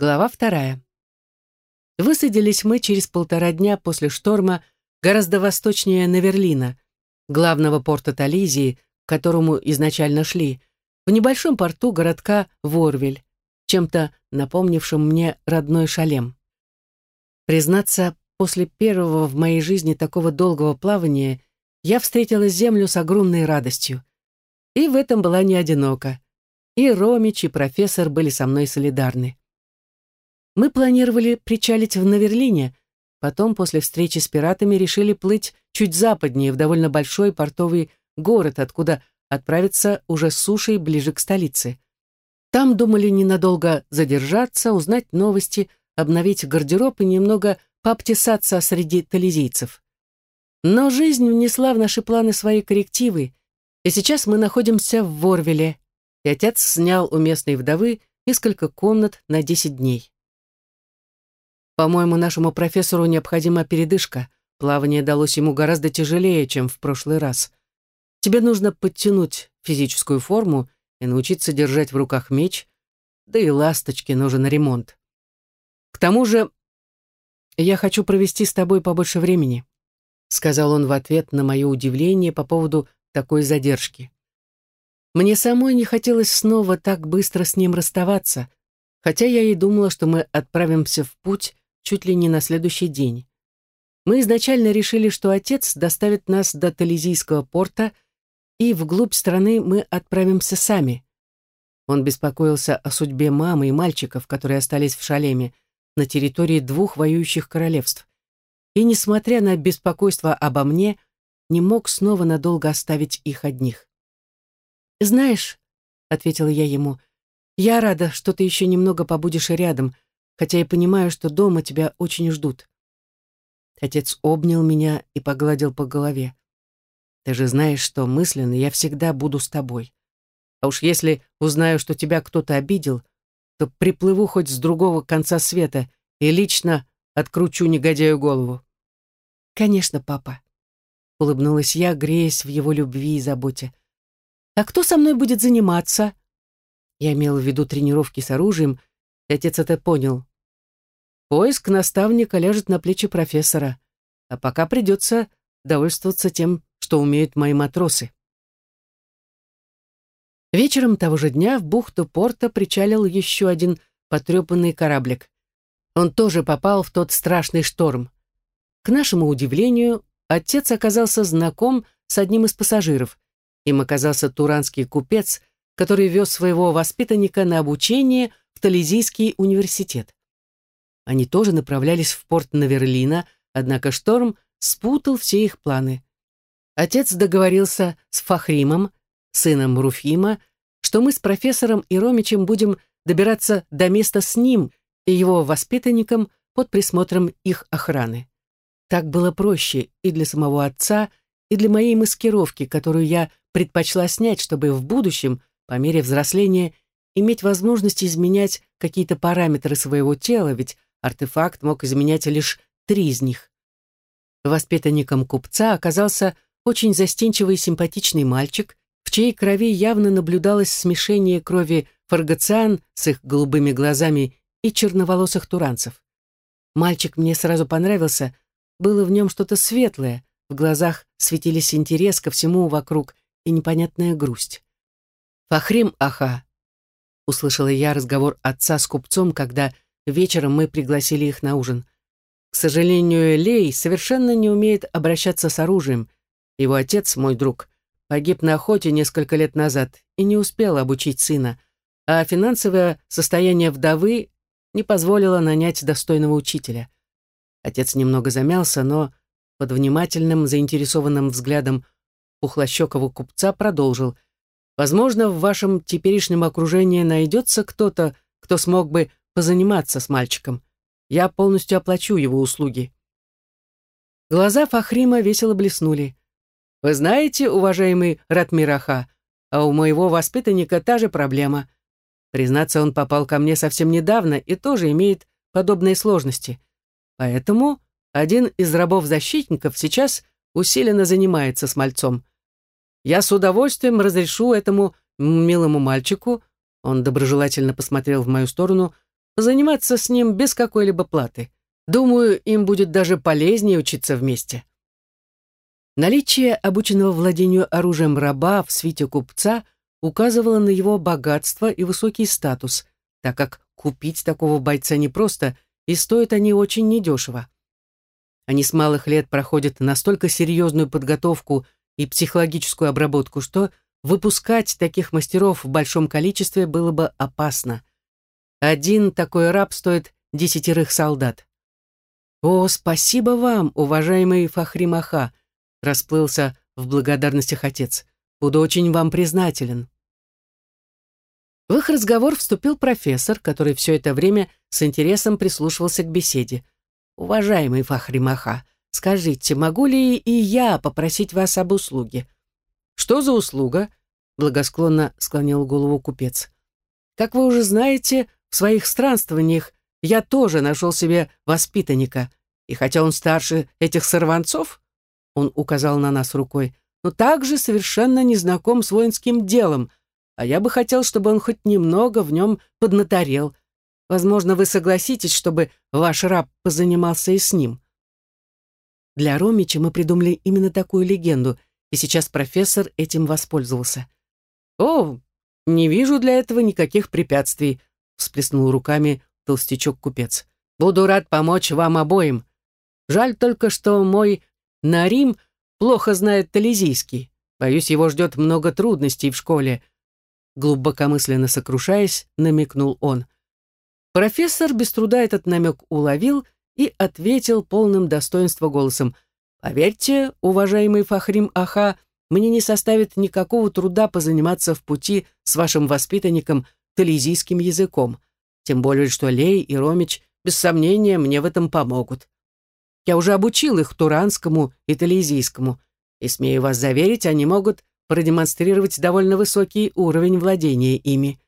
Глава вторая. Высадились мы через полтора дня после шторма гораздо восточнее Наверлина, главного порта Тализии, к которому изначально шли, в небольшом порту городка Ворвель, чем-то напомнившим мне родной шалем. Признаться, после первого в моей жизни такого долгого плавания я встретила землю с огромной радостью. И в этом была не одинока. И Ромич, и профессор были со мной солидарны. Мы планировали причалить в Наверлине, потом после встречи с пиратами решили плыть чуть западнее, в довольно большой портовый город, откуда отправиться уже с сушей ближе к столице. Там думали ненадолго задержаться, узнать новости, обновить гардероб и немного пообтесаться среди тализийцев. Но жизнь внесла в наши планы свои коррективы, и сейчас мы находимся в Ворвеле, и отец снял у местной вдовы несколько комнат на 10 дней. По-моему, нашему профессору необходима передышка. Плавание далось ему гораздо тяжелее, чем в прошлый раз. Тебе нужно подтянуть физическую форму и научиться держать в руках меч, да и ласточке нужен ремонт. К тому же я хочу провести с тобой побольше времени, сказал он в ответ на мое удивление по поводу такой задержки. Мне самой не хотелось снова так быстро с ним расставаться, хотя я и думала, что мы отправимся в путь чуть ли не на следующий день. Мы изначально решили, что отец доставит нас до Тализийского порта, и вглубь страны мы отправимся сами. Он беспокоился о судьбе мамы и мальчиков, которые остались в Шалеме, на территории двух воюющих королевств. И, несмотря на беспокойство обо мне, не мог снова надолго оставить их одних. «Знаешь», — ответила я ему, — «я рада, что ты еще немного побудешь рядом, — хотя и понимаю, что дома тебя очень ждут. Отец обнял меня и погладил по голове. Ты же знаешь, что мысленно я всегда буду с тобой. А уж если узнаю, что тебя кто-то обидел, то приплыву хоть с другого конца света и лично откручу негодяю голову. Конечно, папа. Улыбнулась я, греясь в его любви и заботе. А кто со мной будет заниматься? Я имел в виду тренировки с оружием, и отец это понял. Поиск наставника ляжет на плечи профессора, а пока придется довольствоваться тем, что умеют мои матросы. Вечером того же дня в бухту порта причалил еще один потрепанный кораблик. Он тоже попал в тот страшный шторм. К нашему удивлению, отец оказался знаком с одним из пассажиров. Им оказался туранский купец, который вез своего воспитанника на обучение в Тализийский университет. Они тоже направлялись в порт Наверлина, однако шторм спутал все их планы. Отец договорился с Фахримом, сыном Руфима, что мы с профессором и Ромичем будем добираться до места с ним и его воспитанником под присмотром их охраны. Так было проще и для самого отца, и для моей маскировки, которую я предпочла снять, чтобы в будущем, по мере взросления, иметь возможность изменять какие-то параметры своего тела, ведь артефакт мог изменять лишь три из них. Воспитанником купца оказался очень застенчивый и симпатичный мальчик, в чьей крови явно наблюдалось смешение крови фаргациан с их голубыми глазами и черноволосых туранцев. Мальчик мне сразу понравился, было в нем что-то светлое, в глазах светились интерес ко всему вокруг и непонятная грусть. «Фахрим Аха», — услышала я разговор отца с купцом, когда Вечером мы пригласили их на ужин. К сожалению, Лей совершенно не умеет обращаться с оружием. Его отец, мой друг, погиб на охоте несколько лет назад и не успел обучить сына, а финансовое состояние вдовы не позволило нанять достойного учителя. Отец немного замялся, но под внимательным, заинтересованным взглядом пухлощекого купца продолжил. «Возможно, в вашем теперешнем окружении найдется кто-то, кто смог бы позаниматься с мальчиком. Я полностью оплачу его услуги». Глаза Фахрима весело блеснули. «Вы знаете, уважаемый Ратмираха, а у моего воспитанника та же проблема. Признаться, он попал ко мне совсем недавно и тоже имеет подобные сложности. Поэтому один из рабов-защитников сейчас усиленно занимается с мальцом. Я с удовольствием разрешу этому милому мальчику, он доброжелательно посмотрел в мою сторону, заниматься с ним без какой-либо платы. Думаю, им будет даже полезнее учиться вместе. Наличие обученного владению оружием раба в свите купца указывало на его богатство и высокий статус, так как купить такого бойца непросто, и стоят они очень недешево. Они с малых лет проходят настолько серьезную подготовку и психологическую обработку, что выпускать таких мастеров в большом количестве было бы опасно. Один такой раб стоит десятерых солдат. «О, спасибо вам, уважаемый Фахримаха!» расплылся в благодарностях отец. «Буду очень вам признателен». В их разговор вступил профессор, который все это время с интересом прислушивался к беседе. «Уважаемый Фахримаха, скажите, могу ли и я попросить вас об услуге?» «Что за услуга?» — благосклонно склонил голову купец. «Как вы уже знаете, в своих странствованиях я тоже нашел себе воспитанника, и хотя он старше этих сорванцов, он указал на нас рукой, но также совершенно не знаком с воинским делом, а я бы хотел, чтобы он хоть немного в нем поднаторел. Возможно, вы согласитесь, чтобы ваш раб позанимался и с ним. Для Ромича мы придумали именно такую легенду, и сейчас профессор этим воспользовался. «О, не вижу для этого никаких препятствий», всплеснул руками толстячок-купец. «Буду рад помочь вам обоим. Жаль только, что мой Нарим плохо знает тализийский. Боюсь, его ждет много трудностей в школе». Глубокомысленно сокрушаясь, намекнул он. Профессор без труда этот намек уловил и ответил полным достоинства голосом. «Поверьте, уважаемый Фахрим Аха, мне не составит никакого труда позаниматься в пути с вашим воспитанником тализийским языком. Тем более, что Лей и Ромич, без сомнения, мне в этом помогут. Я уже обучил их туранскому и тализийскому, и, смею вас заверить, они могут продемонстрировать довольно высокий уровень владения ими.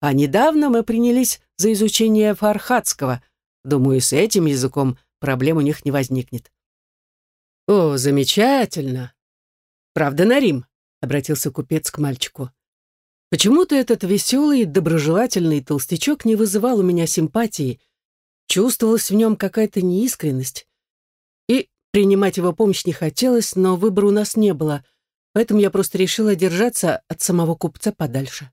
А недавно мы принялись за изучение фархатского. Думаю, с этим языком проблем у них не возникнет. «О, замечательно!» «Правда, Нарим?» — обратился купец к мальчику. Почему-то этот веселый, доброжелательный толстячок не вызывал у меня симпатии. Чувствовалась в нем какая-то неискренность. И принимать его помощь не хотелось, но выбора у нас не было, поэтому я просто решила держаться от самого купца подальше.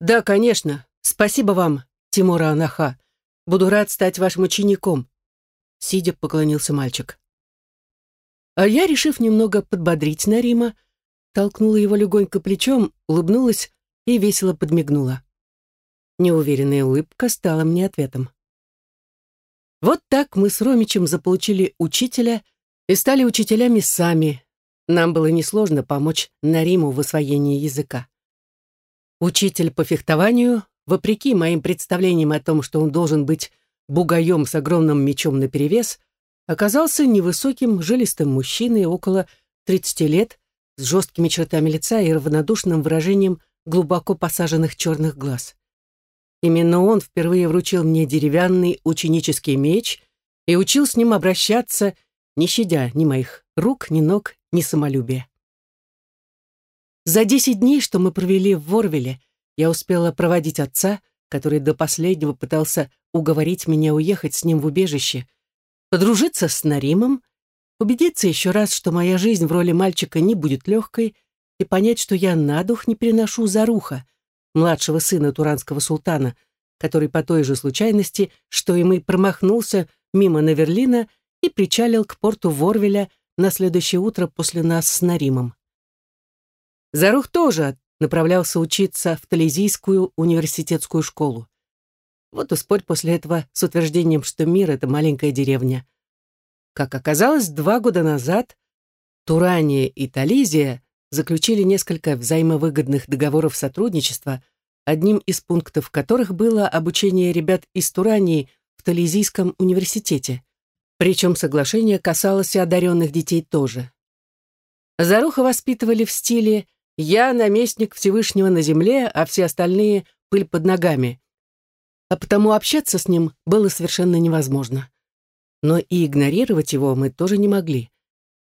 «Да, конечно. Спасибо вам, Тимура Анаха. Буду рад стать вашим учеником», — сидя поклонился мальчик. А я, решив немного подбодрить Нарима, толкнула его легонько плечом, улыбнулась и весело подмигнула. Неуверенная улыбка стала мне ответом. Вот так мы с Ромичем заполучили учителя и стали учителями сами. Нам было несложно помочь Нариму в освоении языка. Учитель по фехтованию, вопреки моим представлениям о том, что он должен быть бугаем с огромным мечом наперевес, оказался невысоким, жилистым мужчиной около 30 лет, с жесткими чертами лица и равнодушным выражением глубоко посаженных черных глаз. Именно он впервые вручил мне деревянный ученический меч и учил с ним обращаться, не щадя ни моих рук, ни ног, ни самолюбия. За десять дней, что мы провели в Ворвеле, я успела проводить отца, который до последнего пытался уговорить меня уехать с ним в убежище, подружиться с Наримом убедиться еще раз, что моя жизнь в роли мальчика не будет легкой, и понять, что я на дух не переношу Заруха, младшего сына туранского султана, который по той же случайности, что и мы, промахнулся мимо Наверлина и причалил к порту Ворвеля на следующее утро после нас с Наримом. Зарух тоже направлялся учиться в Тализийскую университетскую школу. Вот и спорь после этого с утверждением, что мир — это маленькая деревня. Как оказалось, два года назад Турания и Тализия заключили несколько взаимовыгодных договоров сотрудничества, одним из пунктов которых было обучение ребят из Турании в Тализийском университете. Причем соглашение касалось и одаренных детей тоже. Заруха воспитывали в стиле «я наместник Всевышнего на земле, а все остальные — пыль под ногами». А потому общаться с ним было совершенно невозможно но и игнорировать его мы тоже не могли.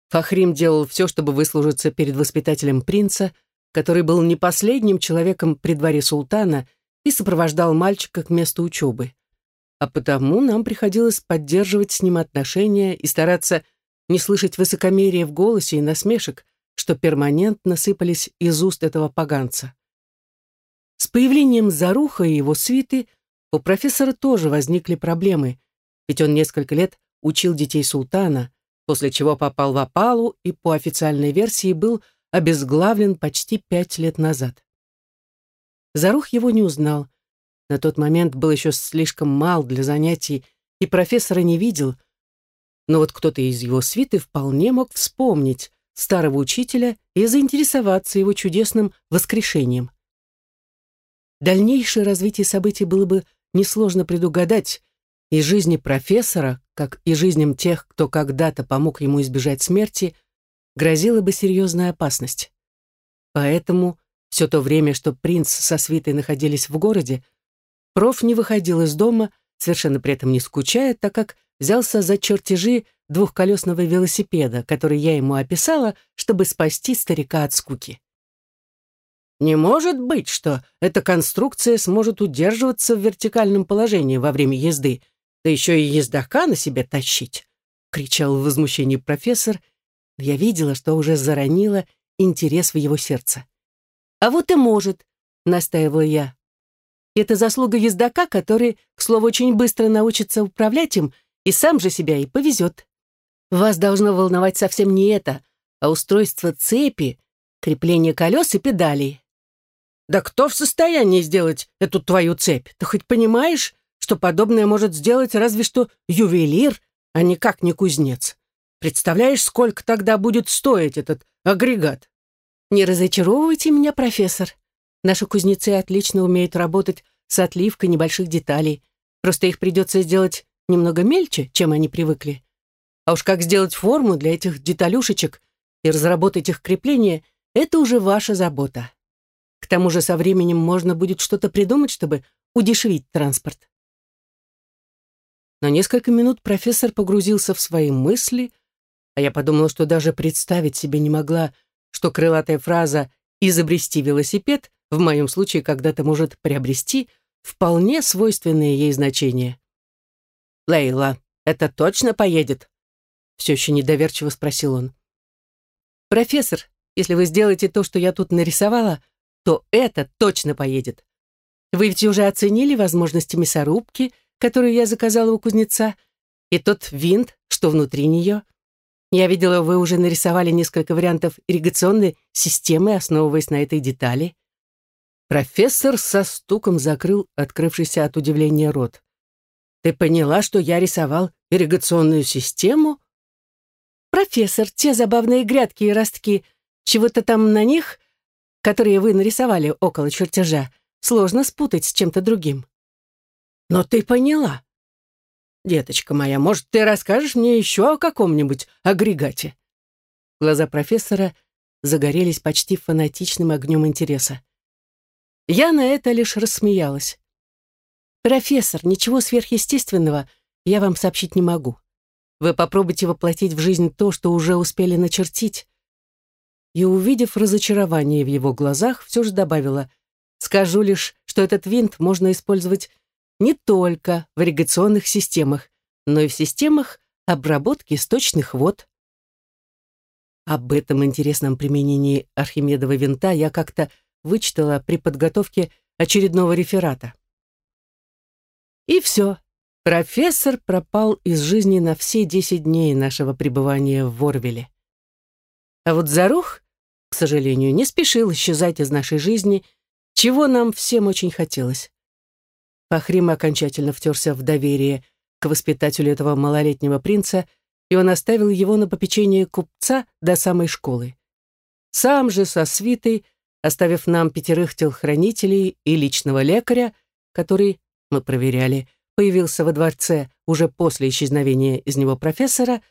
Фахрим делал все, чтобы выслужиться перед воспитателем принца, который был не последним человеком при дворе султана и сопровождал мальчика к месту учебы. а потому нам приходилось поддерживать с ним отношения и стараться не слышать высокомерия в голосе и насмешек, что перманентно сыпались из уст этого поганца. С появлением Заруха и его свиты у профессора тоже возникли проблемы, ведь он несколько лет учил детей султана, после чего попал в опалу и, по официальной версии, был обезглавлен почти пять лет назад. Зарух его не узнал. На тот момент был еще слишком мал для занятий, и профессора не видел, но вот кто-то из его свиты вполне мог вспомнить старого учителя и заинтересоваться его чудесным воскрешением. Дальнейшее развитие событий было бы несложно предугадать, и жизни профессора, как и жизням тех, кто когда-то помог ему избежать смерти, грозила бы серьезная опасность. Поэтому все то время, что принц со свитой находились в городе, проф не выходил из дома, совершенно при этом не скучая, так как взялся за чертежи двухколесного велосипеда, который я ему описала, чтобы спасти старика от скуки. Не может быть, что эта конструкция сможет удерживаться в вертикальном положении во время езды, да еще и ездока на себе тащить, кричал в возмущении профессор. Я видела, что уже заронила интерес в его сердце. А вот и может, настаивала я. Это заслуга ездока, который, к слову, очень быстро научится управлять им и сам же себя и повезет. Вас должно волновать совсем не это, а устройство цепи, крепление колес и педалей. Да кто в состоянии сделать эту твою цепь? Ты хоть понимаешь, что подобное может сделать разве что ювелир, а никак не кузнец? Представляешь, сколько тогда будет стоить этот агрегат? Не разочаровывайте меня, профессор. Наши кузнецы отлично умеют работать с отливкой небольших деталей. Просто их придется сделать немного мельче, чем они привыкли. А уж как сделать форму для этих деталюшечек и разработать их крепление, это уже ваша забота. К тому же со временем можно будет что-то придумать, чтобы удешевить транспорт. На несколько минут профессор погрузился в свои мысли, а я подумала, что даже представить себе не могла, что крылатая фраза «изобрести велосипед» в моем случае когда-то может приобрести вполне свойственное ей значение. «Лейла, это точно поедет?» Все еще недоверчиво спросил он. «Профессор, если вы сделаете то, что я тут нарисовала, то это точно поедет. Вы ведь уже оценили возможности мясорубки, которую я заказала у кузнеца, и тот винт, что внутри нее. Я видела, вы уже нарисовали несколько вариантов ирригационной системы, основываясь на этой детали». Профессор со стуком закрыл открывшийся от удивления рот. Ты поняла, что я рисовал ирригационную систему? Профессор, те забавные грядки и ростки, чего-то там на них, которые вы нарисовали около чертежа, сложно спутать с чем-то другим. Но ты поняла. Деточка моя, может, ты расскажешь мне еще о каком-нибудь агрегате? Глаза профессора загорелись почти фанатичным огнем интереса. Я на это лишь рассмеялась. «Профессор, ничего сверхъестественного я вам сообщить не могу. Вы попробуйте воплотить в жизнь то, что уже успели начертить». И, увидев разочарование в его глазах, все же добавила, «Скажу лишь, что этот винт можно использовать не только в ирригационных системах, но и в системах обработки сточных вод». Об этом интересном применении Архимедова винта я как-то вычитала при подготовке очередного реферата. И все. Профессор пропал из жизни на все десять дней нашего пребывания в Ворвеле. А вот Зарух, к сожалению, не спешил исчезать из нашей жизни, чего нам всем очень хотелось. Фахрим окончательно втерся в доверие к воспитателю этого малолетнего принца, и он оставил его на попечение купца до самой школы. Сам же со свитой, оставив нам пятерых телохранителей и личного лекаря, который мы проверяли, появился во дворце уже после исчезновения из него профессора,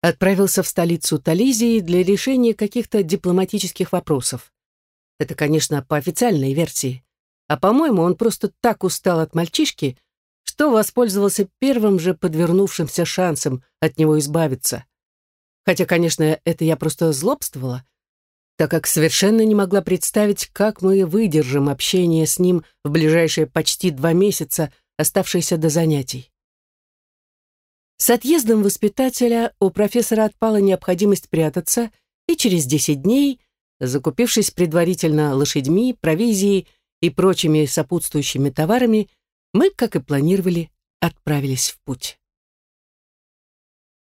отправился в столицу Тализии для решения каких-то дипломатических вопросов. Это, конечно, по официальной версии. А, по-моему, он просто так устал от мальчишки, что воспользовался первым же подвернувшимся шансом от него избавиться. Хотя, конечно, это я просто злобствовала так как совершенно не могла представить, как мы выдержим общение с ним в ближайшие почти два месяца, оставшееся до занятий. С отъездом воспитателя у профессора отпала необходимость прятаться, и через десять дней, закупившись предварительно лошадьми, провизией и прочими сопутствующими товарами, мы, как и планировали, отправились в путь.